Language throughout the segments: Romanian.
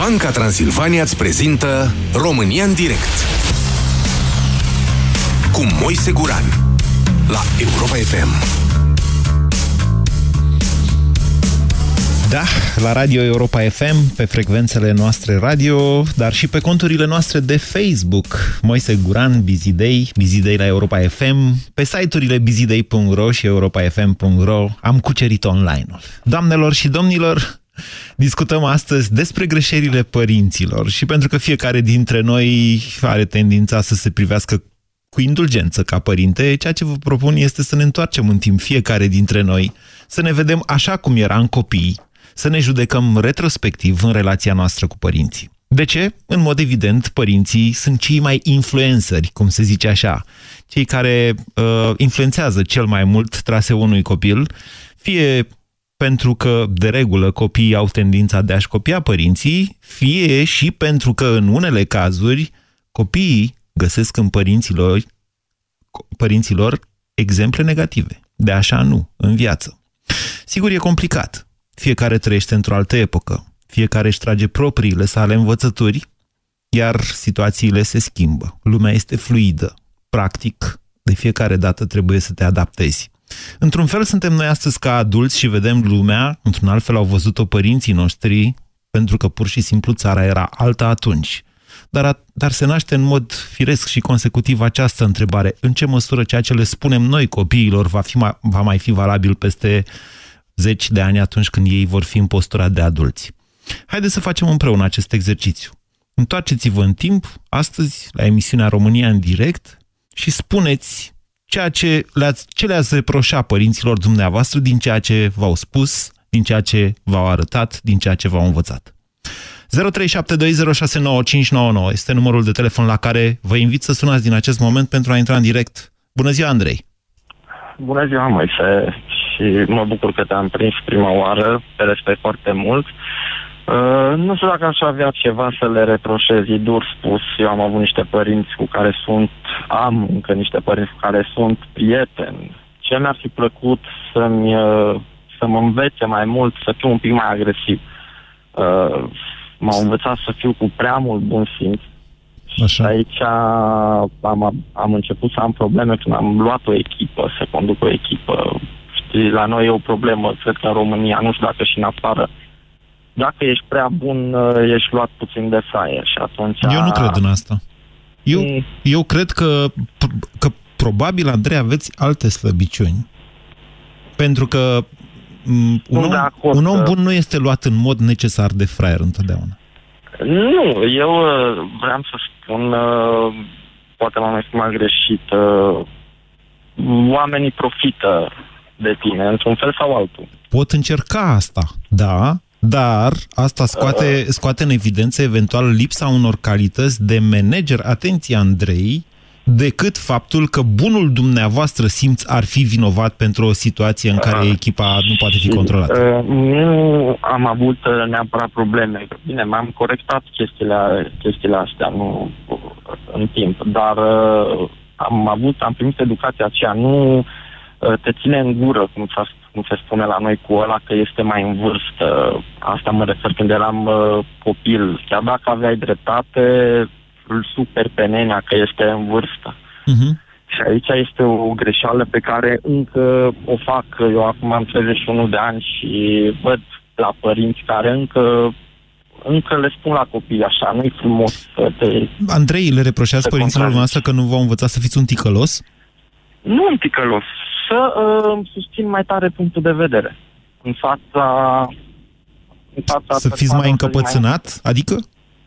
Banca Transilvania îți prezintă România în direct cu Moise Guran la Europa FM. Da, la Radio Europa FM, pe frecvențele noastre radio, dar și pe conturile noastre de Facebook. Moise Guran, Bizidei, Bizidei la Europa FM, pe site-urile bizidei.ro și europafm.ro am cucerit online-ul. Doamnelor și domnilor, discutăm astăzi despre greșelile părinților și pentru că fiecare dintre noi are tendința să se privească cu indulgență ca părinte, ceea ce vă propun este să ne întoarcem în timp fiecare dintre noi, să ne vedem așa cum eram copii, să ne judecăm retrospectiv în relația noastră cu părinții. De ce? În mod evident, părinții sunt cei mai influențări, cum se zice așa, cei care uh, influențează cel mai mult traseul unui copil, fie pentru că, de regulă, copiii au tendința de a-și copia părinții, fie și pentru că, în unele cazuri, copiii găsesc în părinților, părinților exemple negative. De așa nu, în viață. Sigur, e complicat. Fiecare trăiește într-o altă epocă. Fiecare își trage propriile sale învățături, iar situațiile se schimbă. Lumea este fluidă. Practic, de fiecare dată trebuie să te adaptezi. Într-un fel suntem noi astăzi ca adulți și vedem lumea, într-un alt fel au văzut-o părinții noștri, pentru că pur și simplu țara era alta atunci. Dar, dar se naște în mod firesc și consecutiv această întrebare. În ce măsură ceea ce le spunem noi copiilor va, fi, va mai fi valabil peste zeci de ani atunci când ei vor fi în postura de adulți? Haideți să facem împreună acest exercițiu. Întoarceți-vă în timp, astăzi, la emisiunea România în direct și spuneți ceea ce le-ați, ce le-ați reproșa părinților dumneavoastră din ceea ce v-au spus, din ceea ce v-au arătat, din ceea ce v-au învățat. 0372069599 este numărul de telefon la care vă invit să sunați din acest moment pentru a intra în direct. Bună ziua, Andrei! Bună ziua, Moise! Și mă bucur că te-am prins prima oară, te respect foarte mult. Uh, nu știu dacă aș avea ceva să le reproșez, e dur spus. Eu am avut niște părinți cu care sunt, am încă niște părinți cu care sunt prieteni. Ce mi-ar fi plăcut să-mi, uh, să mă învețe mai mult, să fiu un pic mai agresiv. Uh, m-au învățat să fiu cu prea mult bun simț. Așa. Și aici am, am început să am probleme când am luat o echipă, să conduc o echipă. Știi, la noi e o problemă, cred că în România, nu știu dacă și în afară, dacă ești prea bun, uh, ești luat puțin de saie și atunci... Eu nu cred în asta. Eu, mm. eu cred că, că probabil, Andrei, aveți alte slăbiciuni. Pentru că un, om, un om bun nu este luat în mod necesar de fraier întotdeauna. Nu, eu uh, vreau să spun, uh, poate m-am exprimat greșit, oamenii profită de tine, într-un fel sau altul. Pot încerca asta, da, dar asta scoate, scoate în evidență eventual lipsa unor calități de manager, atenție Andrei, decât faptul că bunul dumneavoastră simț ar fi vinovat pentru o situație în care echipa nu poate fi controlată. Uh, nu am avut uh, neapărat probleme. Bine, m-am corectat chestiile, chestiile astea nu, în timp, dar uh, am avut, am primit educația aceea, nu te ține în gură, cum s-a cum se spune la noi cu ăla, că este mai în vârstă. Asta mă refer când eram uh, copil. Chiar dacă aveai dreptate, îl super pe nenea că este în vârstă. Uh-huh. Și aici este o greșeală pe care încă o fac. Eu acum am 31 de ani și văd la părinți care încă încă le spun la copii așa, nu-i frumos să te... Andrei, le reproșează părinților noastre că nu v-au învățat să fiți un ticălos? Nu un ticălos, să uh, susțin mai tare punctul de vedere în fața... În fața să fiți mai încăpățânat? Mai... Adică?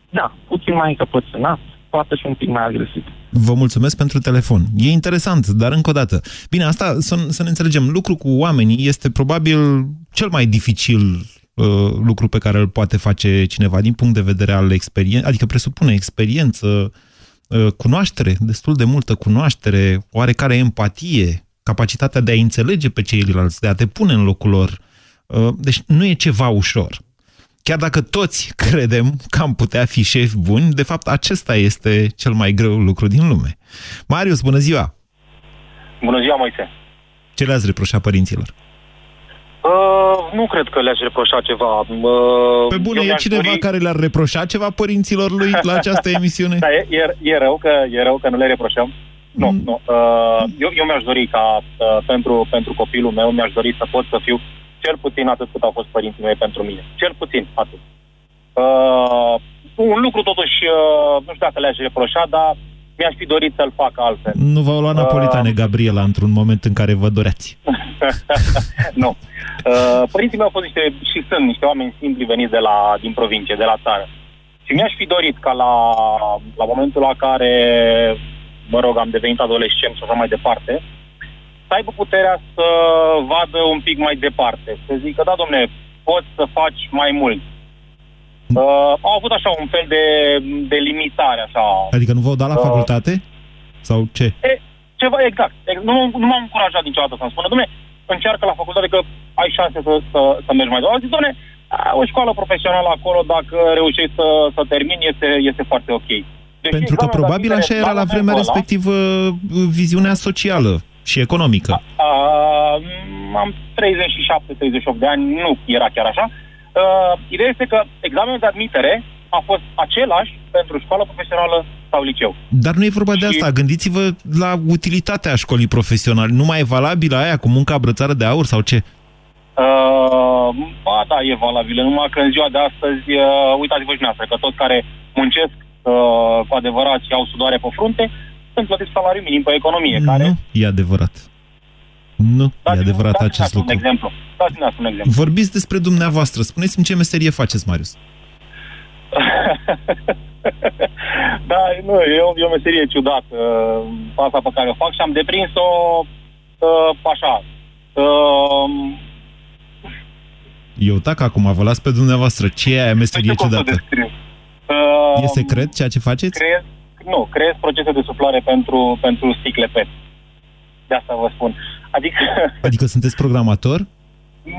Da, puțin mai încăpățânat, poate și un pic mai agresiv. Vă mulțumesc pentru telefon. E interesant, dar încă o dată. Bine, asta să, să ne înțelegem. Lucru cu oamenii este probabil cel mai dificil uh, lucru pe care îl poate face cineva din punct de vedere al experienței, adică presupune experiență, uh, cunoaștere, destul de multă cunoaștere, oarecare empatie, capacitatea de a înțelege pe ceilalți, de a te pune în locul lor. Uh, deci nu e ceva ușor. Chiar dacă toți credem că am putea fi șefi buni, de fapt acesta este cel mai greu lucru din lume. Marius, bună ziua! Bună ziua, Moise! Ce le-ați reproșat părinților? Uh, nu cred că le-aș reproșa ceva. Uh, Pe bune, e cineva dori... care le-ar reproșa ceva părinților lui la această emisiune? da, e, e, e, rău că, e rău că nu le reproșăm. Nu, mm. nu. Uh, eu, eu mi-aș dori ca uh, pentru, pentru copilul meu, mi-aș dori să pot să fiu cel puțin atât cât au fost părinții mei pentru mine. Cel puțin atât. Uh, un lucru totuși, uh, nu știu dacă le-aș reproșa, dar mi-aș fi dorit să-l fac altfel. Nu v-au luat Napolitane, uh... Gabriela, într-un moment în care vă doreați. nu. Uh, părinții mei au fost niște, și sunt niște oameni simpli veniți de la, din provincie, de la țară. Și mi-aș fi dorit ca la, la momentul la care, mă rog, am devenit adolescent și așa mai departe, să aibă puterea să vadă un pic mai departe. Să zică, da, domne, poți să faci mai mult Uh, au avut așa un fel de, de limitare, așa. Adică nu v-au dat la uh, facultate? Sau ce? E, ceva, exact. Nu, nu m-am încurajat niciodată să-mi spună, domne, încearcă la facultate că ai șanse să, să, să mergi mai departe. Zic, domne, o școală profesională acolo, dacă reușești să, să termini, este, este foarte ok. Deci, Pentru că probabil așa era la vremea respectivă viziunea socială și economică. A, a, am 37-38 de ani, nu era chiar așa. Uh, ideea este că examenul de admitere a fost același pentru școală profesională sau liceu. Dar nu e vorba și... de asta. Gândiți-vă la utilitatea școlii profesionale. Nu mai e valabilă aia cu munca brățară de aur sau ce? Uh, ba da, e valabilă. Numai că în ziua de astăzi, uh, uitați-vă și noastră, că toți care muncesc uh, cu adevărat și au sudoare pe frunte, sunt plătiți salariu minim pe economie. Nu care... e adevărat. Nu dați e adevărat acest lucru. Un exemplu. Dați-ne un exemplu. Vorbiți despre dumneavoastră. Spuneți-mi ce meserie faceți, Marius. da, nu, e o, e o meserie ciudată, uh, asta pe care o fac și am deprins-o uh, așa. Uh, eu tac acum, vă las pe dumneavoastră. Ce e aia meserie ciudată? Uh, e secret ceea ce faceți? Creez, nu, creez procese de suflare pentru, pentru sticle PET. De asta vă spun. Adică... Adică sunteți programator?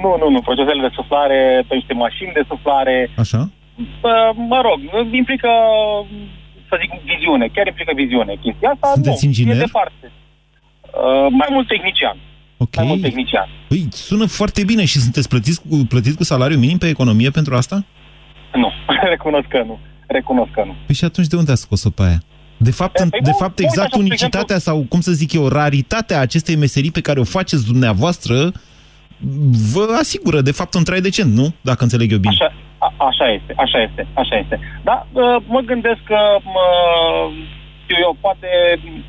Nu, nu, nu. Procesele de suflare pe niște mașini de suflare. Așa? Mă rog, implică, să zic, viziune. Chiar implică viziune. Chestia asta Sunteți nu, inginer? e departe. Uh, mai mult tehnician. Ok. Mai mult tehnician. Păi, sună foarte bine și sunteți plătiți cu, plătit cu salariu minim pe economie pentru asta? Nu, recunosc că nu. Recunosc că nu. Păi și atunci de unde a scos-o pe aia? De fapt, păi, de fapt exact așa, unicitatea exemplu... sau, cum să zic eu, raritatea acestei meserii pe care o faceți dumneavoastră vă asigură, de fapt, un trai decent, nu? Dacă înțeleg eu bine. Așa, a, așa este, așa este, așa este. Da, mă gândesc că, mă, știu eu, poate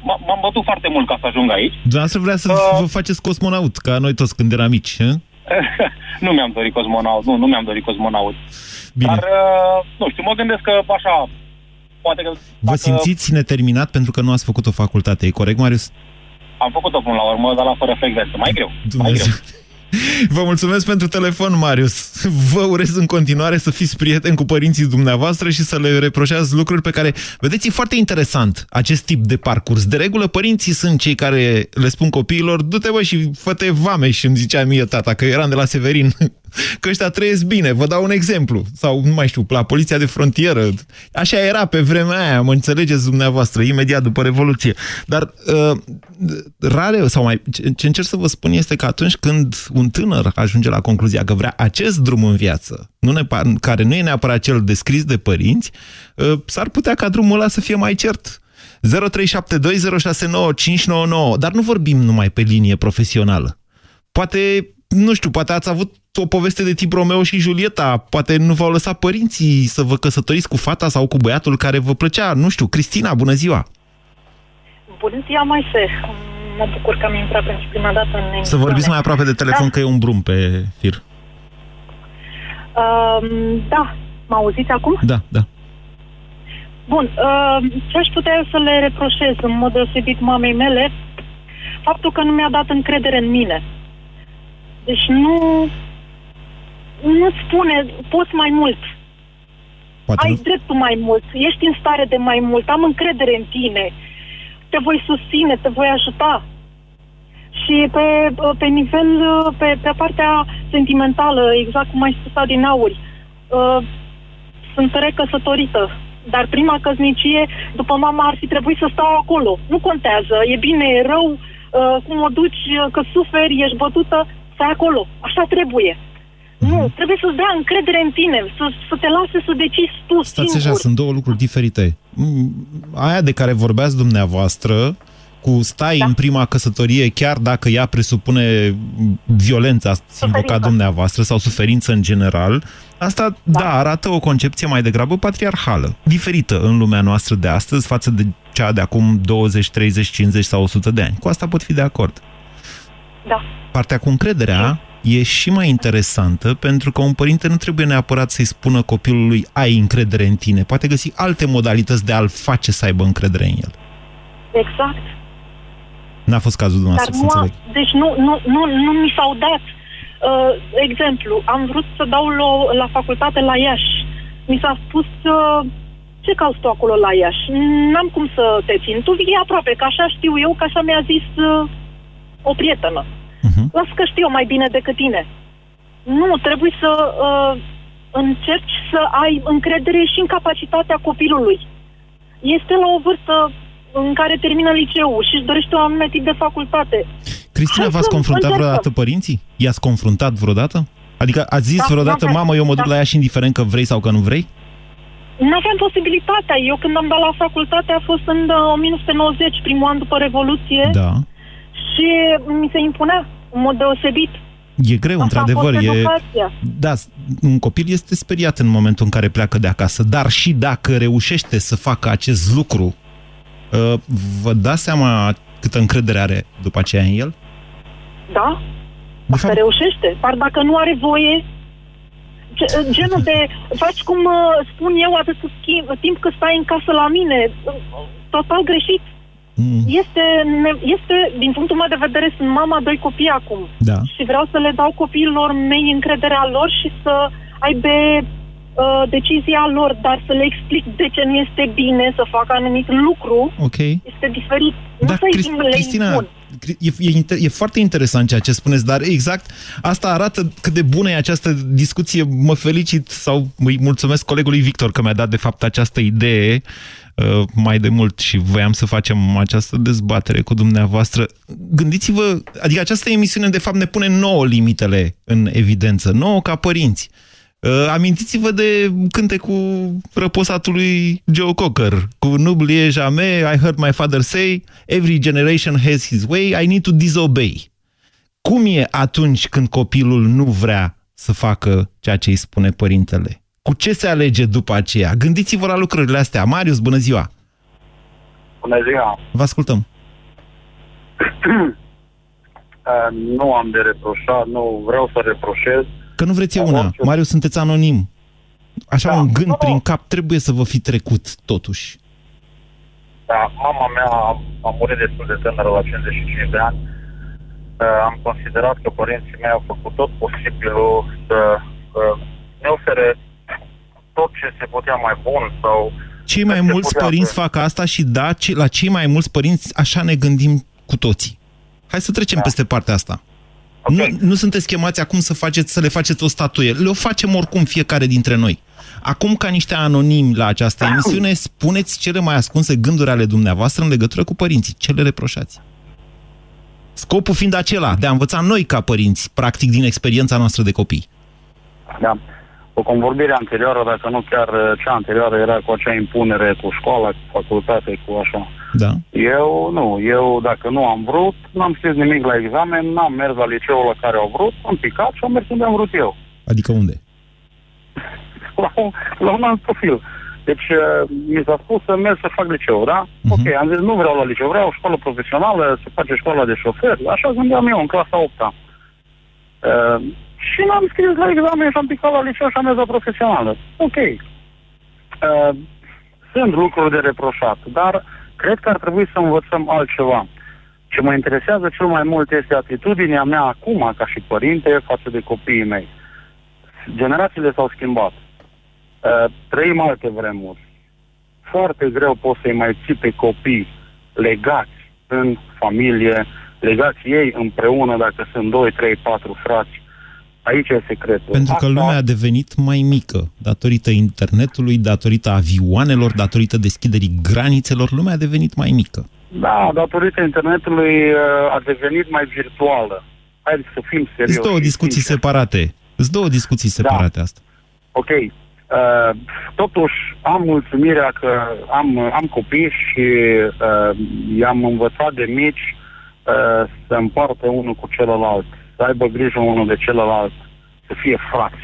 m-am bătut foarte mult ca să ajung aici. Dumneavoastră vrea să uh, vă faceți cosmonaut, ca noi toți când eram mici, nu mi-am dorit cosmonaut, nu, nu mi-am dorit cosmonaut. Bine. Dar, nu știu, mă gândesc că, așa, poate că... Vă dacă... simțiți neterminat pentru că nu ați făcut o facultate, e corect, Marius? Am făcut-o până la urmă, dar la fără frecvență. Mai greu. Dumnezeu. Mai greu. Vă mulțumesc pentru telefon, Marius. Vă urez în continuare să fiți prieteni cu părinții dumneavoastră și să le reproșați lucruri pe care... Vedeți, e foarte interesant acest tip de parcurs. De regulă, părinții sunt cei care le spun copiilor du-te bă și fă-te vame și îmi zicea mie tata că eram de la Severin că ăștia trăiesc bine. Vă dau un exemplu. Sau, nu mai știu, la poliția de frontieră. Așa era pe vremea aia, mă înțelegeți dumneavoastră, imediat după Revoluție. Dar uh, rare, sau mai, ce încerc să vă spun este că atunci când un tânăr ajunge la concluzia că vrea acest drum în viață, nu ne, care nu e neapărat cel descris de părinți, uh, s-ar putea ca drumul ăla să fie mai cert. 0372069599, dar nu vorbim numai pe linie profesională. Poate nu știu, poate ați avut o poveste de tip Romeo și Julieta, poate nu v-au lăsat părinții să vă căsătoriți cu fata sau cu băiatul care vă plăcea, nu știu, Cristina, bună ziua! Bună ziua, mai se. Mă bucur că am intrat pentru prima dată în emisiune. Să vorbiți mai aproape de telefon, da. că e un brum pe fir. Um, da, mă auziți acum? Da, da. Bun, uh, ce aș putea să le reproșez în mod deosebit mamei mele? Faptul că nu mi-a dat încredere în mine. Deci nu... Nu spune, poți mai mult. Poate Ai nu... dreptul mai mult, ești în stare de mai mult, am încredere în tine, te voi susține, te voi ajuta. Și pe, pe nivel, pe, pe partea sentimentală, exact cum ai spus din auri, uh, sunt recăsătorită, dar prima căsnicie, după mama, ar fi trebuit să stau acolo. Nu contează, e bine, e rău, uh, cum o duci, că suferi, ești bătută, stai acolo, așa trebuie. Mhm. Nu, trebuie să-ți dea încredere în tine, să, să te lase să decizi tu Stați singur. așa, sunt două lucruri diferite. Mm, Aia de care vorbeați dumneavoastră, cu stai Da. în prima căsătorie, chiar dacă ea presupune violența, ați invocat Suferință. dumneavoastră, sau suferință în general, asta, da. da, arată o concepție mai degrabă patriarhală, diferită în lumea noastră de astăzi față de cea de acum 20, 30, 50 sau 100 de ani. Cu asta pot fi de acord. Da. Partea cu încrederea e și mai interesantă pentru că un părinte nu trebuie neapărat să-i spună copilului ai încredere în tine. Poate găsi alte modalități de a-l face să aibă încredere în el. Exact. N-a fost cazul Dar dumneavoastră, să nu, a, înțeleg. deci nu, nu, nu, nu mi s-au dat. Uh, exemplu, am vrut să dau la, la facultate la Iași. Mi s-a spus, uh, ce cauți tu acolo la Iași? N-am cum să te țin. Tu vii aproape, că așa știu eu, că așa mi-a zis uh, o prietenă. Uh-huh. Las că știu eu mai bine decât tine. Nu, trebuie să uh, încerci să ai încredere și în capacitatea copilului. Este la o vârstă în care termină liceul și își dorește un anume tip de facultate. Cristina, Hai v-ați să confruntat încercăm. vreodată părinții? I-ați confruntat vreodată? Adică ați zis Da, vreodată, da, da. mamă, eu mă duc Da. la ea și indiferent că vrei sau că nu vrei? Nu aveam posibilitatea. Eu când am dat la facultate a fost în uh, 1990, primul an după Revoluție Da. și mi se impunea în mod deosebit. E greu, Asta într-adevăr. a fost E... educația. Da, un copil este speriat în momentul în care pleacă de acasă, dar și dacă reușește să facă acest lucru, uh, vă dați seama câtă încredere are după aceea în el? Da? De Dacă reușește. Par dacă nu are voie, ge- genul de faci cum uh, spun eu atât timp, timp cât stai în casă la mine, uh, total greșit. Mm, Este, ne- este, din punctul meu de vedere, sunt mama doi copii acum. da. și vreau să le dau copiilor mei încrederea lor și să aibă uh, decizia lor, dar să le explic de ce nu este bine să facă anumit lucru, Ok. este diferit. Nu Da, să-i Crist- le Cristina, impun. e, e, inter- e foarte interesant ceea ce spuneți, dar exact asta arată cât de bună e această discuție. Mă felicit sau îi mulțumesc colegului Victor că mi-a dat de fapt această idee uh, mai de mult și voiam să facem această dezbatere cu dumneavoastră. Gândiți-vă, adică această emisiune de fapt ne pune nouă limitele în evidență, nouă ca părinți. Uh, amintiți-vă de cântecul răposatului Joe Cocker cu N'oubliez jamais, I heard my father say, every generation has his way, I need to disobey. Cum e atunci când copilul nu vrea să facă ceea ce îi spune părintele? Cu ce se alege după aceea? Gândiți-vă la lucrurile astea. Marius, bună ziua! Bună ziua! Vă ascultăm. Uh, nu am de reproșat, nu vreau să reproșez. Că nu vreți eu Da, una. orice. Marius, sunteți anonim. Așa Da. un gând Nu. prin cap trebuie să vă fi trecut, totuși. Da, mama mea a, a murit destul de tânără la 55 de ani. Uh, am considerat că părinții mei au făcut tot posibilul să uh, ne ofere tot ce se putea mai bun sau Cei mai Se mulți putea, părinți da. fac asta și da, ce- la cei mai mulți părinți așa ne gândim cu toții. Hai să trecem Da. peste partea asta. Ok. Nu, nu sunteți chemați acum să, faceți, să le faceți o statuie. Le o facem oricum fiecare dintre noi. Acum, ca niște anonimi la această emisiune, spuneți cele mai ascunse gânduri ale dumneavoastră în legătură cu părinții. Ce le reproșați? Scopul fiind acela, de a învăța noi ca părinți, practic din experiența noastră de copii. Da. O convorbire anterioară, dacă nu chiar uh, cea anterioară, era cu acea impunere cu școala, cu facultate, cu așa. Da? Eu nu. Eu, dacă nu am vrut, n-am scris nimic la examen, n-am mers la liceul la care au vrut, am picat și am mers unde am vrut eu. Adică unde? La un, la un alt profil. Deci, uh, mi s-a spus să merg să fac liceu, da? Mhm. Ok, am zis, nu vreau la liceu, vreau o școală profesională, să face școala de șofer. Așa gândeam eu, în clasa 8 -a. Uh, și n-am scris la examen și am picat la liceu și am mers la profesională. Ok. Uh, sunt lucruri de reproșat, dar cred că ar trebui să învățăm altceva. Ce mă interesează cel mai mult este atitudinea mea acum, ca și părinte, față de copiii mei. Generațiile s-au schimbat. Uh, trăim alte vremuri. Foarte greu poți să-i mai ții pe copii legați în familie, legați ei împreună dacă sunt 2, 3, 4 frați. Aici e secretul. Pentru că Asta- lumea a devenit mai mică, datorită internetului, datorită avioanelor, datorită deschiderii granițelor, lumea a devenit mai mică. Da, datorită internetului uh, a devenit mai virtuală. hai să fim serioși. Sunt două discuții sincer. separate. Sunt două discuții separate asta. Ok. Uh, totuși am mulțumirea că am, am copii și uh, i-am învățat de mici uh, să împartă unul cu celălalt, să aibă grijă unul de celălalt, să fie frați.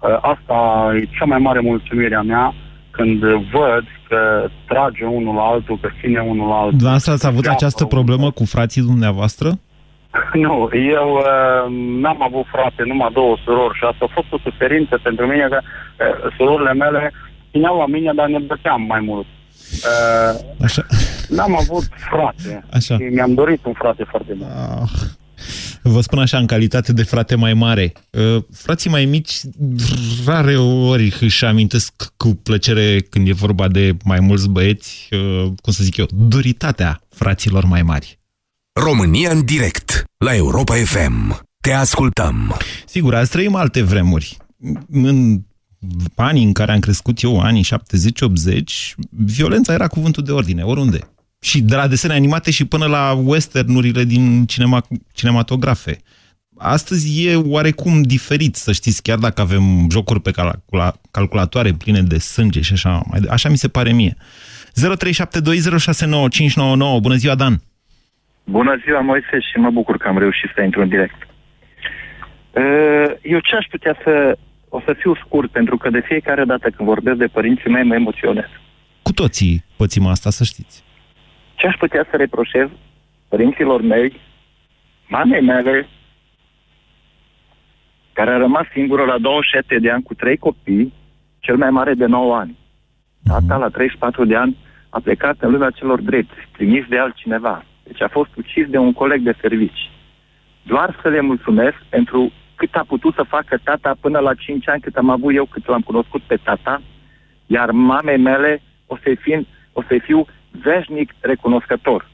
Uh, asta e cea mai mare mulțumire a mea când văd că trage unul la altul, că ține unul la altul. Dumneavoastră ați avut Se această apă problemă unul. cu frații dumneavoastră? Nu, eu uh, n-am avut frate, numai două surori și asta a fost o suferință pentru mine că uh, surorile mele țineau la mine, dar ne băteam mai mult. Uh, Așa. n-am avut frate Așa. și mi-am dorit un frate foarte mult. Ah. Vă spun așa, în calitate de frate mai mare, uh, frații mai mici rare ori își amintesc cu plăcere când e vorba de mai mulți băieți, uh, cum să zic eu, duritatea fraților mai mari. România în direct la Europa FM. Te ascultăm. Sigur, azi trăim alte vremuri. În anii în care am crescut eu, anii 70-80, violența era cuvântul de ordine, oriunde. Și de la desene animate și până la westernurile din cinema, cinematografe. Astăzi e oarecum diferit, să știți, chiar dacă avem jocuri pe calcula, calculatoare pline de sânge și așa, mai de- așa mi se pare mie. 0372069599. Bună ziua, Dan! Bună ziua, Moise, și mă bucur că am reușit să intru în direct. Uh, Eu ce aș putea să... O să fiu scurt, pentru că de fiecare dată când vorbesc de părinții mei, mă emoționez. Cu toții pățim asta, să știți. Ce aș putea să reproșez părinților mei, mamei mele, care a rămas singură la 27 de ani cu trei copii, cel mai mare de 9 ani. Tata, la 34 de ani, a plecat în lumea celor drepți, trimis de altcineva. Deci a fost ucis de un coleg de servici. Doar să le mulțumesc pentru cât a putut să facă tata până la 5 ani, cât am avut eu, cât l-am cunoscut pe tata, iar mamei mele o să-i, fiu, o să fiu veșnic recunoscător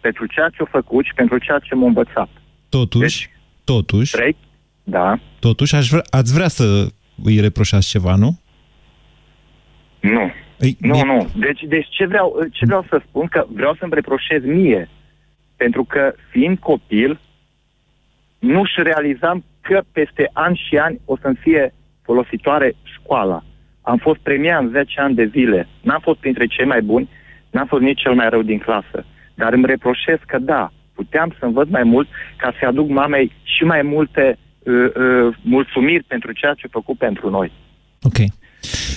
pentru ceea ce a făcut și pentru ceea ce m-a învățat. Totuși, Deci, totuși, Trei? Da. totuși aș vrea, ați vrea să îi reproșați ceva, nu? Nu. Ei, Nu, e- nu. Deci, deci ce, vreau, ce vreau să spun? Că vreau să-mi reproșez mie. Pentru că, fiind copil, nu-și realizam că peste ani și ani o să-mi fie folositoare școala. Am fost premiat în 10 ani de zile. N-am fost printre cei mai buni, n-am fost nici cel mai rău din clasă. Dar îmi reproșez că da, puteam să învăț mai mult ca să aduc mamei și mai multe uh, uh, mulțumiri pentru ceea ce a făcut pentru noi. Ok.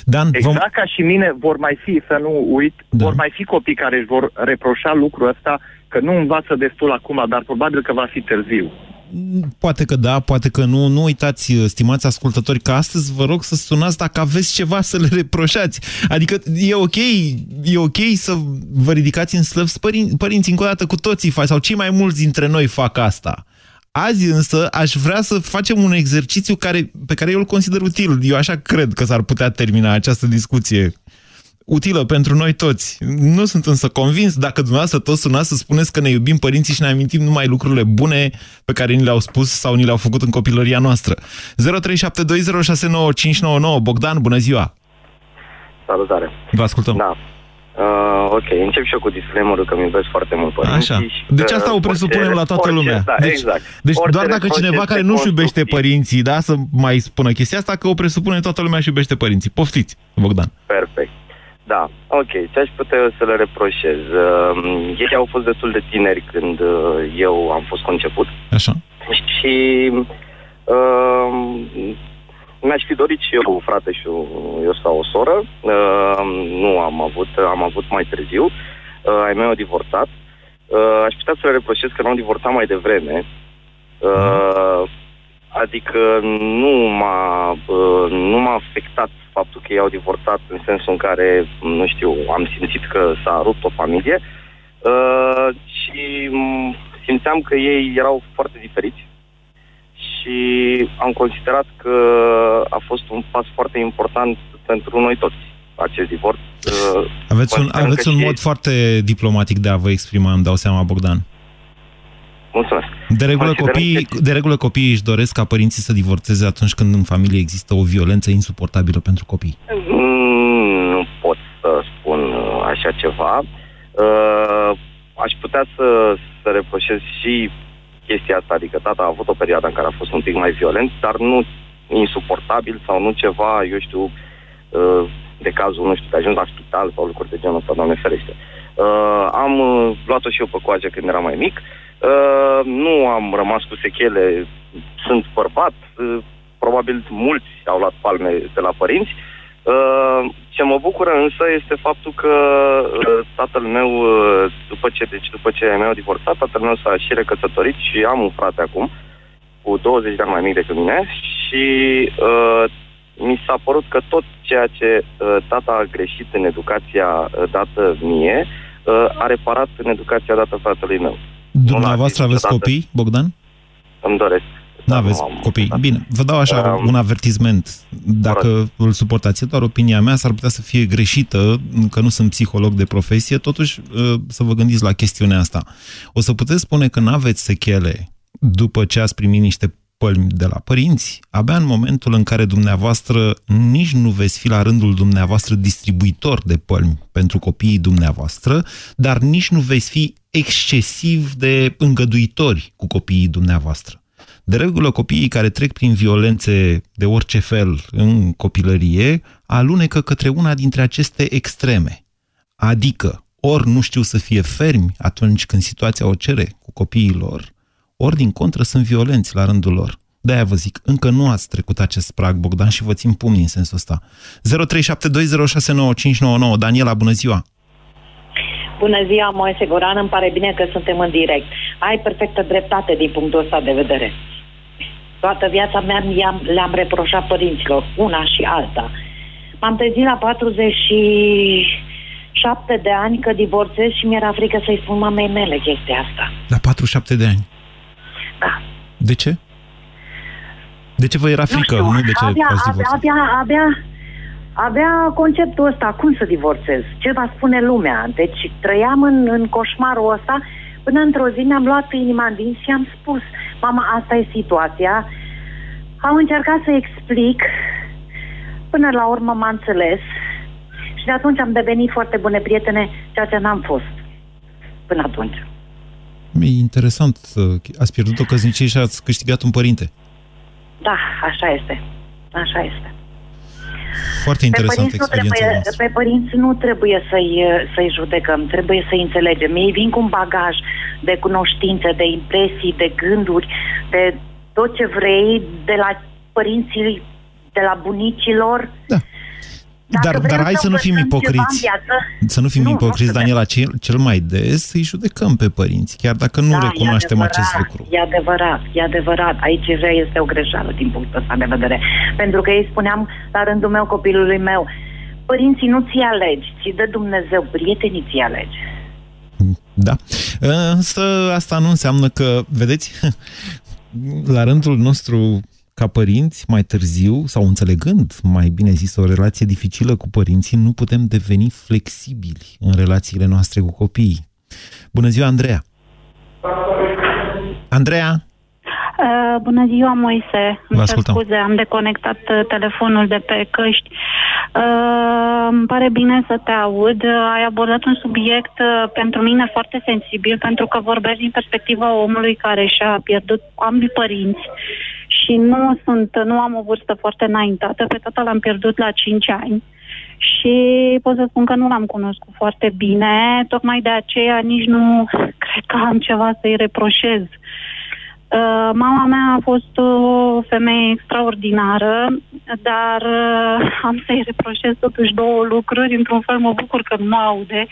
Dan, Exact vom... ca și mine vor mai fi, să nu uit, Da. da. vor mai fi copii care își vor reproșa lucrul ăsta că nu învață destul acum, dar probabil că va fi târziu. Poate că da, poate că nu. Nu uitați, stimați ascultători, că astăzi vă rog să sunați dacă aveți ceva să le reproșați. Adică e ok, e ok să vă ridicați în slăvs părin, părinții încă o dată cu toții fac, sau cei mai mulți dintre noi fac asta. Azi însă aș vrea să facem un exercițiu care, pe care eu îl consider util. Eu așa cred că s-ar putea termina această discuție utilă pentru noi toți. Nu sunt însă convins dacă dumneavoastră toți sunați să spuneți că ne iubim părinții și ne amintim numai lucrurile bune pe care ni le-au spus sau ni le-au făcut în copilăria noastră. 0372069599 Bogdan, bună ziua! Salutare. Vă ascultăm. Da. Uh, ok, încep și eu cu disclaimer că mi iubesc foarte mult părinții. Așa. și Deci că asta o presupunem orice- la toată orice- lumea. Da, deci, exact. Deci Orice doar dacă reproș cineva este care nu-și iubește constructiv. părinții, da, să mai spună chestia asta, că o presupune toată lumea și iubește părinții. Poftiți, Bogdan. Perfect. Da, ok. Ce aș putea eu să le reproșez? Uh, ei au fost destul de tineri când uh, eu am fost conceput Așa. și uh, mi-aș fi dorit și eu un frate și eu, eu sau o soră. Uh, nu am avut, am avut mai târziu. Uh, ai mei au divorțat. Uh, aș putea să le reproșez că n-au divorțat mai devreme. Uh, adică nu m-a, uh, nu m-a afectat faptul că ei au divorțat în sensul în care, nu știu, am simțit că s-a rupt o familie uh, și m, simțeam că ei erau foarte diferiți și am considerat că a fost un pas foarte important pentru noi toți, acest divorț. Uh, Aveți un, considerăm aveți că un și- mod foarte diplomatic de a vă exprima, îmi dau seama, Bogdan. Mulțumesc. De regulă, Considerăm copiii, că- de regulă copiii își doresc ca părinții să divorțeze atunci când în familie există o violență insuportabilă pentru copii. Mm, Nu pot să spun uh, așa ceva. Uh, Aș putea să, să reproșez și chestia asta, adică tata a avut o perioadă în care a fost un pic mai violent, dar nu insuportabil sau nu ceva, eu știu, uh, de cazul, nu știu, de ajuns la spital sau lucruri de genul ăsta, doamne ferește. Uh, am uh, luat-o și eu pe coage când eram mai mic, uh, nu am rămas cu sechele, sunt bărbat, uh, probabil mulți au luat palme de la părinți, uh, ce mă bucură însă este faptul că uh, tatăl meu, uh, după ce, deci după ce mi-au divorțat, tatăl meu s-a și recăsătorit și am un frate acum, cu 20 de ani mai mic decât mine și uh, mi s-a părut că tot ceea ce uh, tata a greșit în educația uh, dată mie, uh, a reparat în educația dată fratelui meu. Dumneavoastră aveți copii, Bogdan? Îmi doresc. Nu aveți copii. Bine, vă dau așa um, un avertisment. Dacă îl suportați, e doar opinia mea, s-ar putea să fie greșită, că nu sunt psiholog de profesie, totuși uh, să vă gândiți la chestiunea asta. O să puteți spune că nu aveți sechele după ce ați primit niște pălmi de la părinți, abia în momentul în care dumneavoastră nici nu veți fi la rândul dumneavoastră distribuitor de pălmi pentru copiii dumneavoastră, dar nici nu veți fi excesiv de îngăduitori cu copiii dumneavoastră. De regulă, copiii care trec prin violențe de orice fel în copilărie alunecă către una dintre aceste extreme. Adică, ori nu știu să fie fermi atunci când situația o cere cu copiii lor, ori din contră sunt violenți la rândul lor. De-aia vă zic, încă nu ați trecut acest prag, Bogdan, și vă țin pumni în sensul ăsta. 0372069599. Daniela, bună ziua! Bună ziua, Moise Goran, îmi pare bine că suntem în direct. Ai perfectă dreptate din punctul ăsta de vedere. Toată viața mea le-am reproșat părinților, una și alta. M-am trezit la 47 de ani că divorțez și mi-era frică să-i spun mamei mele chestia asta. La 47 de ani? Da. De ce? De ce vă era frică? Nu, nu de ce abia, abia, abia, abia, abia conceptul ăsta, cum să divorțez? Ce va spune lumea? Deci trăiam în, în coșmarul ăsta până într-o zi mi-am luat inima în din și am spus, mama, asta e situația. Am încercat să explic, până la urmă m-a înțeles și de atunci am devenit foarte bune prietene, ceea ce n-am fost până atunci. E interesant. Ați pierdut o căsnicie și ați câștigat un părinte. Da, așa este. Așa este. Foarte interesant pe părinți, nu trebuie, pe părinți nu trebuie să-i, să-i judecăm, trebuie să-i înțelegem. Ei vin cu un bagaj de cunoștințe, de impresii, de gânduri, de tot ce vrei de la părinții, de la bunicilor. Da. Dar, dar hai să nu fim ipocriți. Viață, să nu fim nu, ipocriți, nu Daniela, cel, cel mai des îi judecăm pe părinți, chiar dacă nu da, recunoaștem acest lucru. E adevărat, e adevărat. Aici este o greșeală din punctul ăsta de vedere. Pentru că ei spuneam la rândul meu copilului meu, părinții nu ți alegi, ci de Dumnezeu, prietenii ți alegi. Da. Însă asta nu înseamnă că, vedeți, la rândul nostru ca părinți, mai târziu, sau înțelegând, mai bine zis, o relație dificilă cu părinții, nu putem deveni flexibili în relațiile noastre cu copiii. Bună ziua, Andreea! Andreea! Uh, bună ziua, Moise. Vă scuze, am deconectat uh, telefonul de pe căști. Uh, îmi pare bine să te aud. Ai abordat un subiect uh, pentru mine foarte sensibil, pentru că vorbești din perspectiva omului care și-a pierdut ambii părinți și nu sunt, nu am o vârstă foarte înaintată. Pe tata l-am pierdut la 5 ani și pot să spun că nu l-am cunoscut foarte bine. Tocmai de aceea nici nu cred că am ceva să-i reproșez. Uh, mama mea a fost o femeie extraordinară, dar uh, am să-i reproșez totuși două lucruri. Într-un fel mă bucur că nu mă aude.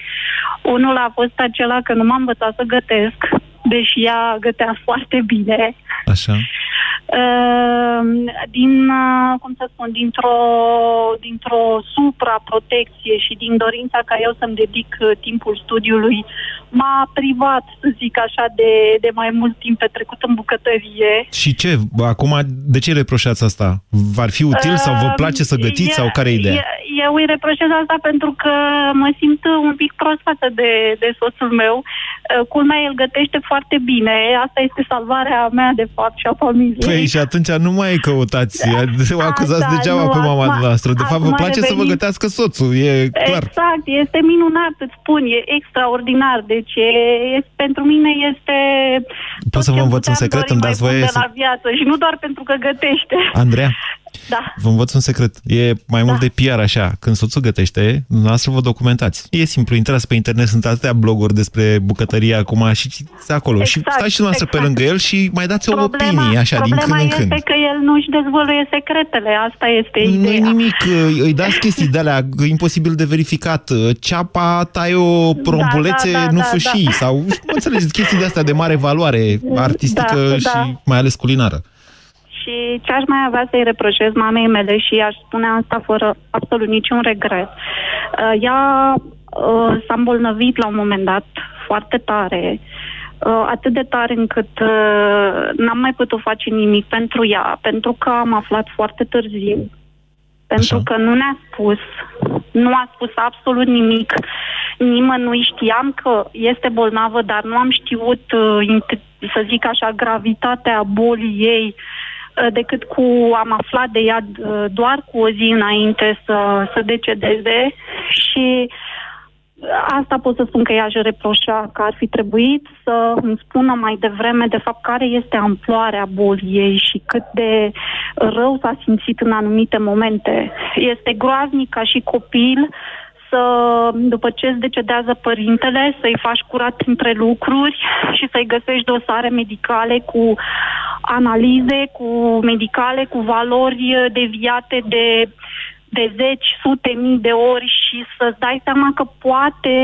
Unul a fost acela că nu m-a învățat să gătesc, deși ea gătea foarte bine. Așa. Ehm, din, uh, cum să spun, dintr-o, dintr-o supraprotecție și din dorința ca eu să-mi dedic uh, timpul studiului, m-a privat, să zic așa, de, de mai mult timp petrecut în bucătărie. Și ce? Acum, de ce reproșați asta? V-ar fi util sau vă place să gătiți e, sau care e ideea? E, eu îi reproșez asta pentru că mă simt un pic prost față de, de soțul meu. Uh, culmea, el gătește foarte bine. Asta este salvarea mea, de fapt, și a familiei. Păi și atunci nu mai căutați. Da. O acuzați da, degeaba nu, pe mama acum, noastră. De fapt, vă place revenit... să vă gătească soțul. E clar. Exact. Este minunat, îți spun. E extraordinar. Deci, e, e, pentru mine este... Pot să vă învăț un secret? Îmi dați voie să... la viață. Și nu doar pentru că gătește. Andreea? Da. Vă învăț un secret. E mai mult da. de PR așa. Când soțul gătește, dumneavoastră vă documentați. E simplu, intrați pe internet, sunt atâtea bloguri despre bucătărie acum și citiți acolo. Exact, și stați și dumneavoastră exact. pe lângă el și mai dați o problema, opinie așa din când în când. Problema este că el nu-și dezvăluie secretele. Asta este ideea. Nu nimic. Îi dați chestii de alea imposibil de verificat. Ceapa tai o porombulețe, da, da, da, nu da, fâșii. Da. Sau, nu înțelegeți, chestii de astea de mare valoare artistică da, și da. mai ales culinară. Și ce aș mai avea să-i reproșez mamei mele și aș spune asta fără absolut niciun regret. Uh, ea uh, s-a îmbolnăvit la un moment dat foarte tare, uh, atât de tare încât n-am mai putut face nimic pentru ea, pentru că am aflat foarte târziu. Pentru Așa. că nu ne-a spus, nu a spus absolut nimic nimănui. Știam că este bolnavă, dar nu am știut, să zic așa, gravitatea bolii ei Uh, decât cu am aflat de ea uh, doar cu o zi înainte să, să decedeze și asta pot să spun că ea își reproșa că ar fi trebuit să îmi spună mai devreme de fapt care este amploarea bolii ei și cât de rău s-a simțit în anumite momente. Este groaznic ca și copil să, după ce îți decedează părintele, să-i faci curat între lucruri și să-i găsești dosare medicale cu analize, cu medicale, cu valori deviate de de zeci, sute mii de ori și să-ți dai seama că poate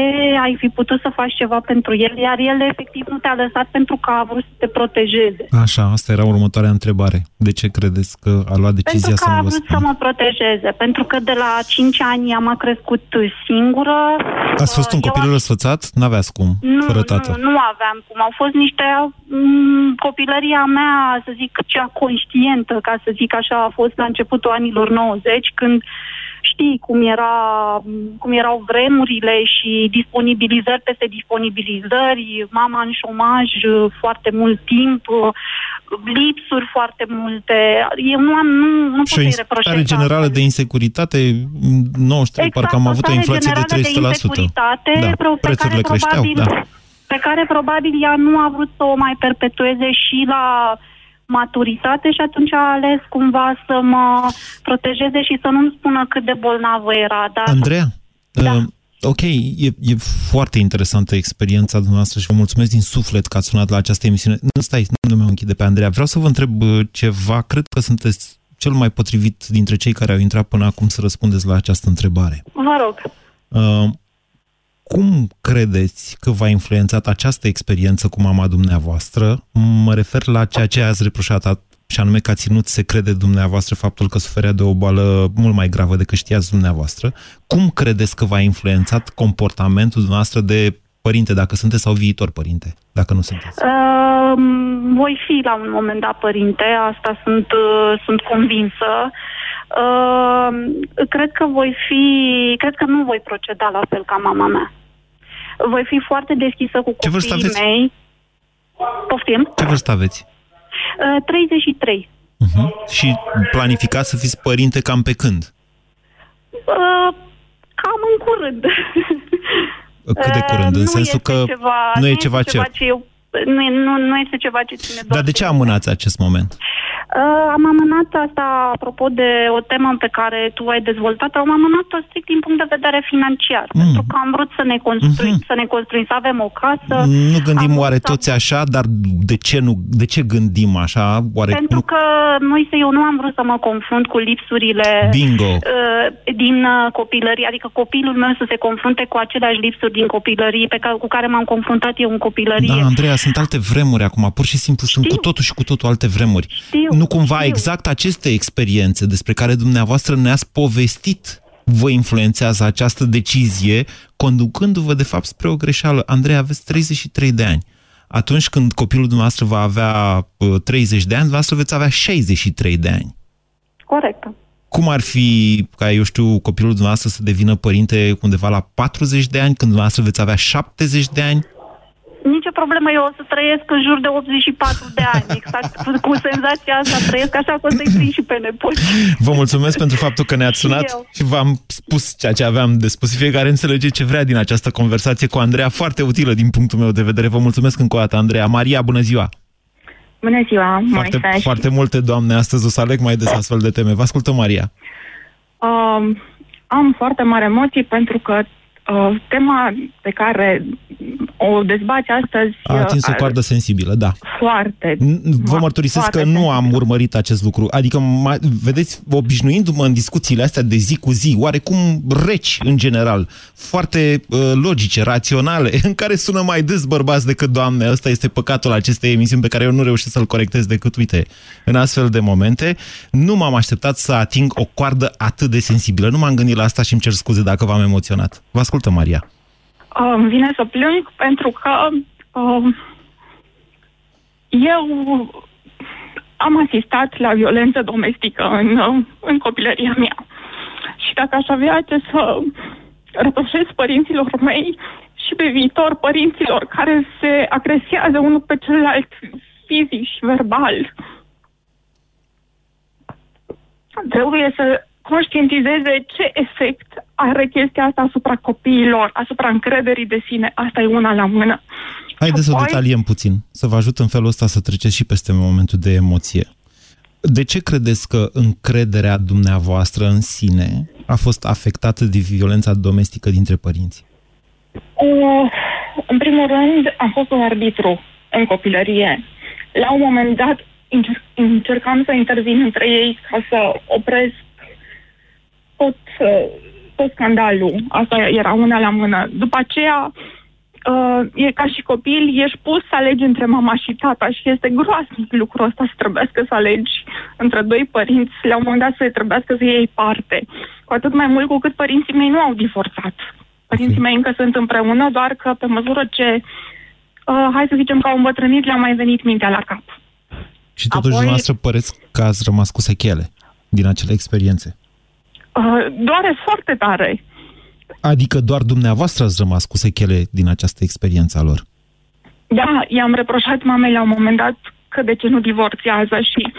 ai fi putut să faci ceva pentru el, iar el efectiv nu te-a lăsat pentru că a vrut să te protejeze. Așa, asta era următoarea întrebare. De ce credeți că a luat decizia pentru să nu vă vrut să mă protejeze, pentru că de la 5 ani am crescut singură. Ați fost un copil răsfățat? N-aveați cum, nu, fără tată. Nu, nu aveam cum. Au fost niște... Mm, copilăria mea, să zic, cea conștientă, ca să zic așa, a fost la începutul anilor 90, când știi cum, era, cum erau vremurile și disponibilizări peste disponibilizări, mama în șomaj foarte mult timp, lipsuri foarte multe. Eu nu am, nu, nu pot să-i reproșez. Și o generală de insecuritate, 93, exact, parcă am avut o inflație de 300%. De da, prețurile creșteau, probabil, da. Pe care probabil ea nu a vrut să o mai perpetueze și la maturitate și atunci a ales cumva să mă protejeze și să nu-mi spună cât de bolnavă era. Dar... Andreea, da. uh, ok, e, e foarte interesantă experiența dumneavoastră și vă mulțumesc din suflet că ați sunat la această emisiune. Nu stai, nu mă închide pe Andreea. Vreau să vă întreb uh, ceva. Cred că sunteți cel mai potrivit dintre cei care au intrat până acum să răspundeți la această întrebare. Vă rog. Uh, cum credeți că v-a influențat această experiență cu mama dumneavoastră? Mă refer la ceea ce ați reproșat, și anume că a ținut secret de dumneavoastră faptul că suferea de o boală mult mai gravă decât știați dumneavoastră. Cum credeți că v-a influențat comportamentul dumneavoastră de părinte, dacă sunteți sau viitor părinte, dacă nu sunteți? Uh, voi fi la un moment dat părinte, asta sunt, uh, sunt convinsă. Uh, cred că voi fi, cred că nu voi proceda la fel ca mama mea. Voi fi foarte deschisă cu Ce copiii aveți? mei. Poftim? Ce vârstă aveți? Uh, 33. Uh-huh. Și planificați să fiți părinte cam pe când? Uh, cam în curând. Cât de curând? Uh, în sensul că ceva, nu e ceva, ceva ce... ce eu, nu, nu, nu este ceva ce ține doar Dar de ce amânați acest moment? Uh, am amânat asta, apropo de o temă pe care tu ai dezvoltat-o, am amânat-o strict din punct de vedere financiar, mm. pentru că am vrut să ne construim, mm-hmm. să ne construim, să avem o casă. Nu gândim oare să... toți așa, dar de ce nu? De ce gândim așa? Oare pentru nu... că noi, eu nu am vrut să mă confrunt cu lipsurile Bingo. Uh, din uh, copilărie, adică copilul meu să se confrunte cu aceleași lipsuri din copilărie pe care, cu care m-am confruntat eu în copilărie. Da, Andreea, sunt alte vremuri acum, pur și simplu Știu. sunt cu totul și cu totul alte vremuri. Știu nu cumva știu. exact aceste experiențe despre care dumneavoastră ne-ați povestit vă influențează această decizie, conducându-vă, de fapt, spre o greșeală. Andrei, aveți 33 de ani. Atunci când copilul dumneavoastră va avea 30 uh, de ani, dumneavoastră veți avea 63 de ani. Corect. Cum ar fi ca, eu știu, copilul dumneavoastră să devină părinte undeva la 40 de ani, când dumneavoastră veți avea 70 de ani? Nicio problemă, eu o să trăiesc în jur de 84 de ani, exact cu, cu senzația asta trăiesc, așa că o să-i și pe nepoți. Vă mulțumesc pentru faptul că ne-ați sunat și, și v-am spus ceea ce aveam de spus. Fiecare înțelege ce vrea din această conversație cu Andreea, foarte utilă din punctul meu de vedere. Vă mulțumesc încă o dată, Andreea. Maria, bună ziua! Bună ziua, Foarte, Moise. foarte multe, doamne, astăzi o să aleg mai des astfel de teme. Vă ascultă, Maria. Uh, am foarte mari emoții pentru că uh, tema pe care o dezbați astăzi... A atins o coardă sensibilă, da. Foarte. Vă mărturisesc că nu am urmărit acest lucru. Adică, vedeți, obișnuindu-mă în discuțiile astea de zi cu zi, oarecum reci în general, foarte uh, logice, raționale, în care sună mai des bărbați decât doamne. Ăsta este păcatul acestei emisiuni pe care eu nu reușesc să-l corectez decât, uite, în astfel de momente. Nu m-am așteptat să ating o coardă atât de sensibilă. Nu m-am gândit la asta și îmi cer scuze dacă v-am emoționat. Vă ascultă, Maria. Uh, îmi vine să plâng pentru că uh, eu am asistat la violență domestică în, uh, în copilăria mea. Și dacă aș avea ce să reproșez părinților mei și pe viitor părinților care se agresează unul pe celălalt fizic și verbal, trebuie să conștientizeze ce efect are chestia asta asupra copiilor, asupra încrederii de sine. Asta e una la mână. Haideți să o detaliem puțin, să vă ajut în felul ăsta să treceți și peste momentul de emoție. De ce credeți că încrederea dumneavoastră în sine a fost afectată de violența domestică dintre părinți? Uh, în primul rând, am fost un arbitru în copilărie. La un moment dat, încerc, încercam să intervin între ei ca să opresc tot, uh, tot scandalul. Asta era una la mână. După aceea, uh, e ca și copil, ești pus să alegi între mama și tata și este groaznic lucrul ăsta să trebuiască să alegi între doi părinți, la un moment dat să trebuiască să iei parte. Cu atât mai mult cu cât părinții mei nu au divorțat. Părinții mei încă sunt împreună, doar că pe măsură ce, uh, hai să zicem că au îmbătrânit, le-a mai venit mintea la cap. Și totuși Apoi... dumneavoastră păreți că ați rămas cu sechele din acele experiențe. Uh, doare foarte tare. Adică doar dumneavoastră ați rămas cu sechele din această experiență a lor? Da, i-am reproșat mamei la un moment dat că de ce nu divorțează și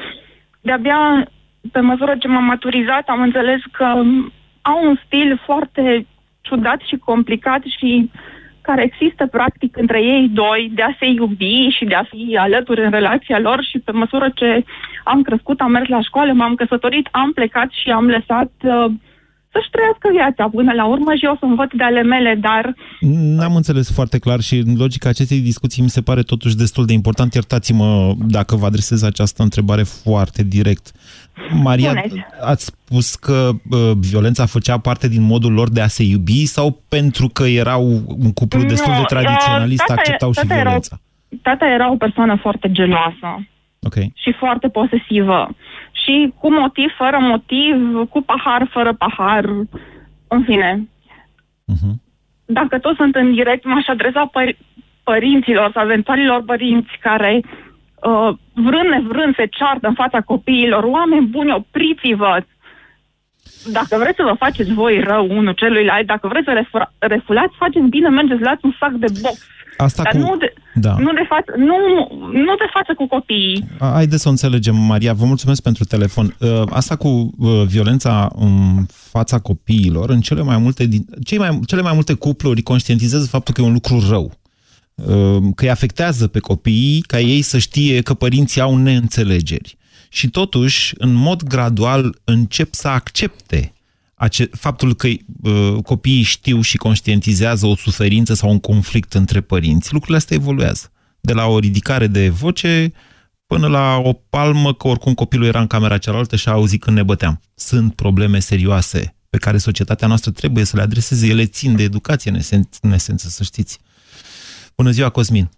de-abia pe măsură ce m-am maturizat am înțeles că au un stil foarte ciudat și complicat și care există practic între ei doi de a se iubi și de a fi alături în relația lor și pe măsură ce am crescut, am mers la școală, m-am căsătorit, am plecat și am lăsat uh, să-și trăiască viața până la urmă și eu să învăț de ale mele, dar... N-am înțeles foarte clar și în logica acestei discuții mi se pare totuși destul de important. Iertați-mă dacă vă adresez această întrebare foarte direct. Maria, Spuneți. ați spus că uh, violența făcea parte din modul lor de a se iubi sau pentru că erau un cuplu nu, destul de tradiționalist, tata, acceptau tata și violența? Era, tata era o persoană foarte geloasă okay. și foarte posesivă. Și cu motiv, fără motiv, cu pahar, fără pahar, în fine. Uh-huh. Dacă toți sunt în direct, m-aș adresa păr- părinților sau eventualilor părinți care uh, vrând nevrând se ceartă în fața copiilor. Oameni buni, opriți-vă! Dacă vreți să vă faceți voi rău unul celuilalt, dacă vreți să refulați, faceți bine, mergeți, luați un sac de box Asta Dar cu... nu, de, da. nu, de față, nu, nu de față cu copiii. Haideți să o înțelegem, Maria. Vă mulțumesc pentru telefon. Uh, asta cu uh, violența în fața copiilor, în cele mai multe, din, cei mai, cele mai multe cupluri conștientizează faptul că e un lucru rău. Uh, că îi afectează pe copii, ca ei să știe că părinții au neînțelegeri. Și totuși, în mod gradual, încep să accepte ace- faptul că uh, copiii știu și conștientizează o suferință sau un conflict între părinți, lucrurile astea evoluează. De la o ridicare de voce până la o palmă că oricum copilul era în camera cealaltă și a auzit când ne băteam. Sunt probleme serioase pe care societatea noastră trebuie să le adreseze. Ele țin de educație, în, esen- în esență, să știți. Bună ziua, Cosmin!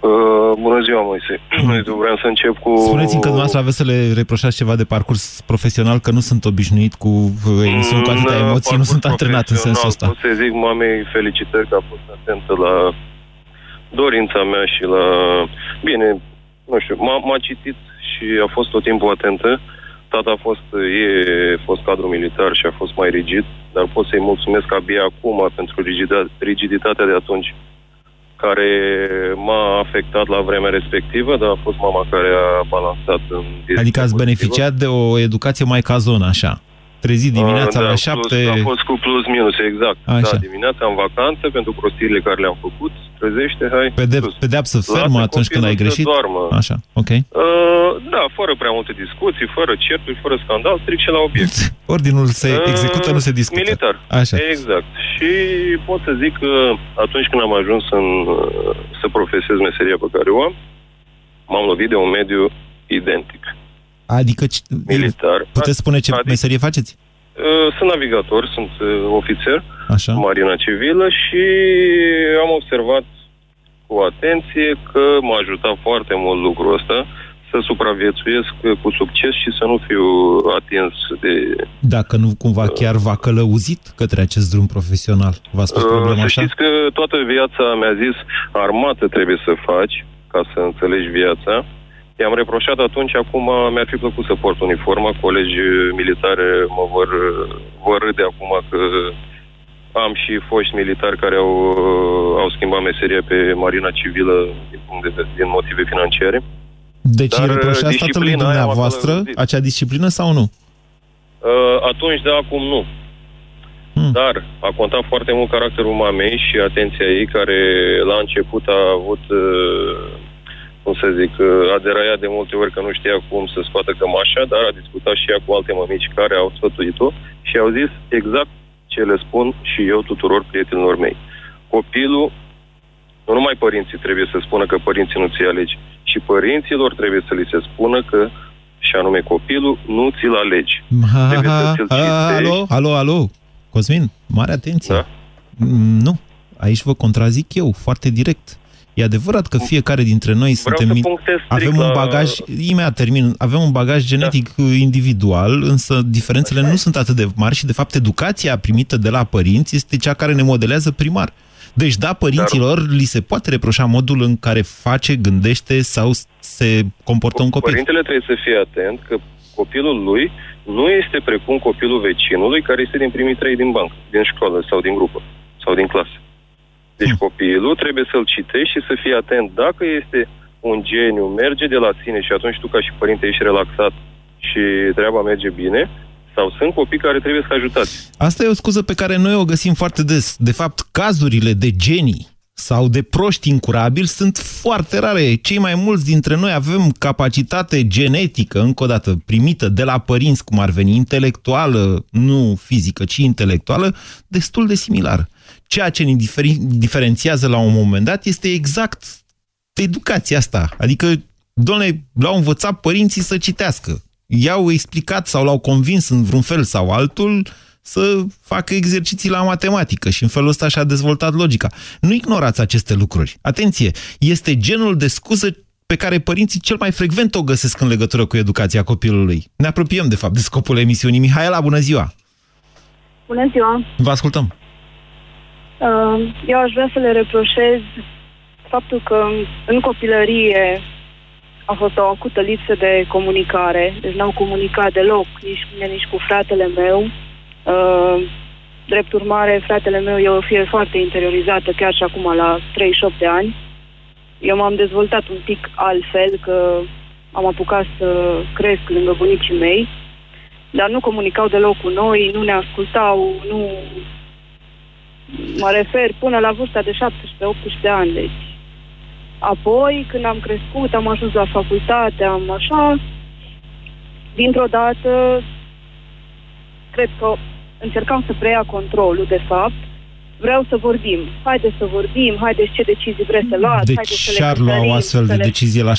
Uh, bună ziua, Moise. Mm. Vreau să încep cu... Spuneți-mi că dumneavoastră aveți să le reproșați ceva de parcurs profesional, că nu sunt obișnuit cu uh, emisiuni cu atâtea mm, emoții, nu sunt antrenat în sensul ăsta. Pot să zic mamei felicitări că a fost atentă la dorința mea și la... Bine, nu știu, m-a, citit și a fost tot timpul atentă. tata a fost, e fost cadru militar și a fost mai rigid, dar pot să-i mulțumesc abia acum pentru rigiditatea de atunci care m-a afectat la vremea respectivă, dar a fost mama care a balansat în Adică ați beneficiat de o educație mai cazonă, așa? Trezit dimineața da, la șapte... A fost cu plus minus, exact. Așa. Da, dimineața în vacanță, pentru prostiile care le-am făcut, trezește, hai. Pede pedeapsă fermă Lasă atunci când ai greșit? Doarmă. Așa, ok. Uh, da, fără prea multe discuții, fără certuri, fără scandal, strict și la obiect. Ordinul se uh, execută, nu se discută. Militar. Așa. Exact. Și pot să zic că atunci când am ajuns în, să profesez meseria pe care o am, m-am lovit de un mediu identic. Adică militar. Puteți spune ce adică, meserie faceți? Uh, sunt navigator, sunt uh, ofițer, Așa. marina civilă și am observat cu atenție că m-a ajutat foarte mult lucrul ăsta să supraviețuiesc cu succes și să nu fiu atins de... Dacă nu cumva uh, chiar v-a călăuzit către acest drum profesional? V-a spus problema așa? Știți că toată viața mi-a zis armată trebuie să faci ca să înțelegi viața I-am reproșat atunci, acum mi-ar fi plăcut să port uniforma, colegi militare mă vor, vor râde acum că am și foști militari care au, au schimbat meseria pe marina civilă din, punct de, din motive financiare. Deci Dar reproșați tatălui dumneavoastră acea disciplină sau nu? Uh, atunci, da, acum nu. Hmm. Dar a contat foarte mult caracterul mamei și atenția ei, care la început a avut uh, cum să zic, a deraiat de multe ori că nu știa cum să scoată cămașa, dar a discutat și ea cu alte mămici care au sfătuit-o și au zis exact ce le spun și eu tuturor prietenilor mei. Copilul, nu numai părinții trebuie să spună că părinții nu ți alegi, și părinților trebuie să li se spună că și anume copilul nu ți-l alegi. Ha, trebuie ha, să ha, alo, alo, alo, Cosmin, mare atenție. Da? Mm, nu, aici vă contrazic eu, foarte direct. E adevărat că fiecare dintre noi Vreau suntem avem un bagaj, la... imediat termin, avem un bagaj genetic da. individual, însă diferențele nu sunt atât de mari și de fapt educația primită de la părinți este cea care ne modelează primar. Deci da, părinților Dar... li se poate reproșa modul în care face, gândește sau se comportă un copil. Părintele trebuie să fie atent că copilul lui nu este precum copilul vecinului care este din primii trei din bancă, din școală sau din grupă sau din clasă. Deci hmm. copilul trebuie să-l citești și să fii atent. Dacă este un geniu, merge de la sine și atunci tu ca și părinte ești relaxat și treaba merge bine, sau sunt copii care trebuie să ajutați. Asta e o scuză pe care noi o găsim foarte des. De fapt, cazurile de genii sau de proști incurabili sunt foarte rare. Cei mai mulți dintre noi avem capacitate genetică, încă o dată, primită de la părinți, cum ar veni, intelectuală, nu fizică, ci intelectuală, destul de similară. Ceea ce ne diferențiază la un moment dat este exact educația asta. Adică, doamne, l-au învățat părinții să citească. I-au explicat sau l-au convins în vreun fel sau altul să facă exerciții la matematică și în felul ăsta și-a dezvoltat logica. Nu ignorați aceste lucruri. Atenție, este genul de scuză pe care părinții cel mai frecvent o găsesc în legătură cu educația copilului. Ne apropiem, de fapt, de scopul emisiunii. Mihaela, bună ziua! Bună ziua! Vă ascultăm! Uh, eu aș vrea să le reproșez faptul că în copilărie a fost o acută lipsă de comunicare, deci n-au comunicat deloc, nici cu mine, nici cu fratele meu. Uh, drept urmare, fratele meu e o fie foarte interiorizată, chiar și acum la 38 de ani. Eu m-am dezvoltat un pic altfel, că am apucat să cresc lângă bunicii mei, dar nu comunicau deloc cu noi, nu ne ascultau, nu Mă refer până la vârsta de 17-18 ani, deci. Apoi, când am crescut, am ajuns la facultate, am așa, dintr-o dată, cred că încercam să preia controlul, de fapt, vreau să vorbim. Haideți să vorbim, haideți ce decizii vreți să luați. De ce ar lua o astfel de le... decizie la 17-18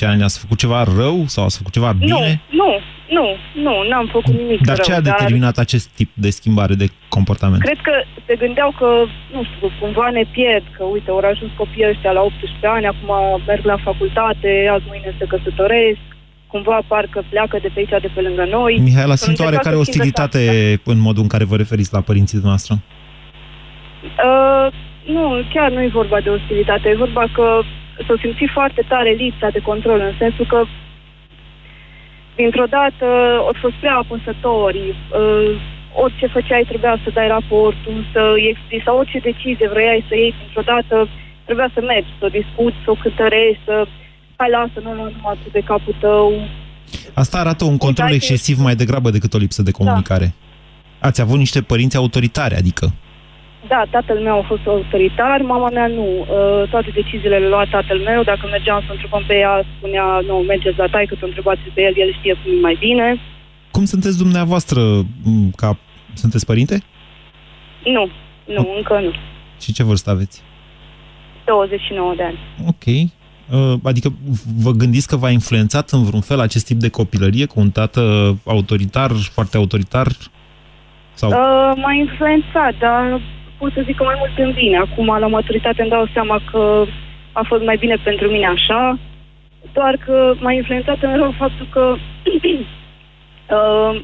ani? Ați făcut ceva rău sau ați făcut ceva bine? Nu, nu, nu, nu, n-am făcut nimic Dar rău, ce a determinat dar... acest tip de schimbare de comportament? Cred că se gândeau că, nu știu, cumva ne pierd, că uite, au ajuns copiii ăștia la 18 ani, acum merg la facultate, azi mâine se căsătoresc, cumva parcă pleacă de pe aici, de pe lângă noi. Mihaela, simt oarecare ostilitate în modul în care vă referiți la părinții noastre? Uh, nu, chiar nu e vorba de ostilitate, e vorba că s-o simți foarte tare lipsa de control, în sensul că Dintr-o dată, au fost prea apăsători, uh, orice făceai trebuia să dai raportul, să explici, sau orice decizie vrei să iei dintr-o dată, trebuia să mergi, să discuți, să o cântărești, să hai lasă, nu, nu, numai tu de capul tău. Asta arată un control deci, excesiv mai degrabă decât o lipsă de da. comunicare. Da. Ați avut niște părinți autoritare, adică? Da, tatăl meu a fost autoritar, mama mea nu. Uh, toate deciziile le lua tatăl meu. Dacă mergeam să întrebăm pe ea, spunea, nu, mergeți la taică, să întrebați pe el, el știe cum mai bine. Cum sunteți dumneavoastră? Ca... Sunteți părinte? Nu, nu, o... încă nu. Și ce vârstă aveți? 29 de ani. Ok. Uh, adică vă gândiți că v-a influențat în vreun fel acest tip de copilărie cu un tată autoritar, foarte autoritar? Sau... Uh, m-a influențat, dar pot să zic că mai mult în bine. Acum, la maturitate, îmi dau seama că a fost mai bine pentru mine așa, doar că m-a influențat în rău faptul că uh,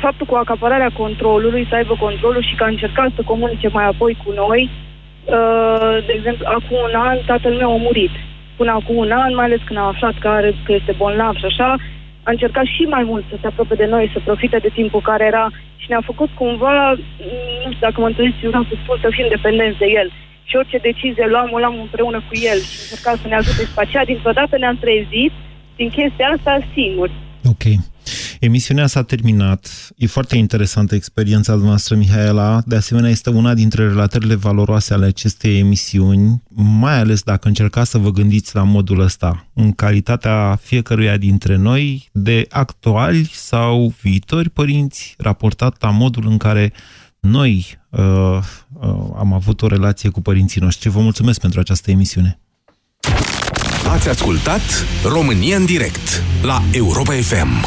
faptul cu acapararea controlului, să aibă controlul și că a încercat să comunice mai apoi cu noi. Uh, de exemplu, acum un an tatăl meu a murit. Până acum un an, mai ales când a aflat că, are, că este bolnav și așa, a încercat și mai mult să se apropie de noi, să profite de timpul care era și ne-a făcut cumva, nu știu dacă mă întâlnesc, eu vreau să spun, să fim dependenți de el. Și orice decizie luam, o luam împreună cu el și încercam să ne ajute și pe aceea, dintr-o dată ne-am trezit din chestia asta singuri. Ok. Emisiunea s-a terminat. E foarte interesantă experiența noastră, Mihaela. De asemenea, este una dintre relatările valoroase ale acestei emisiuni, mai ales dacă încercați să vă gândiți la modul ăsta, în calitatea fiecăruia dintre noi de actuali sau viitori părinți, raportat la modul în care noi uh, uh, am avut o relație cu părinții noștri. Vă mulțumesc pentru această emisiune. Ați ascultat România în direct la Europa FM,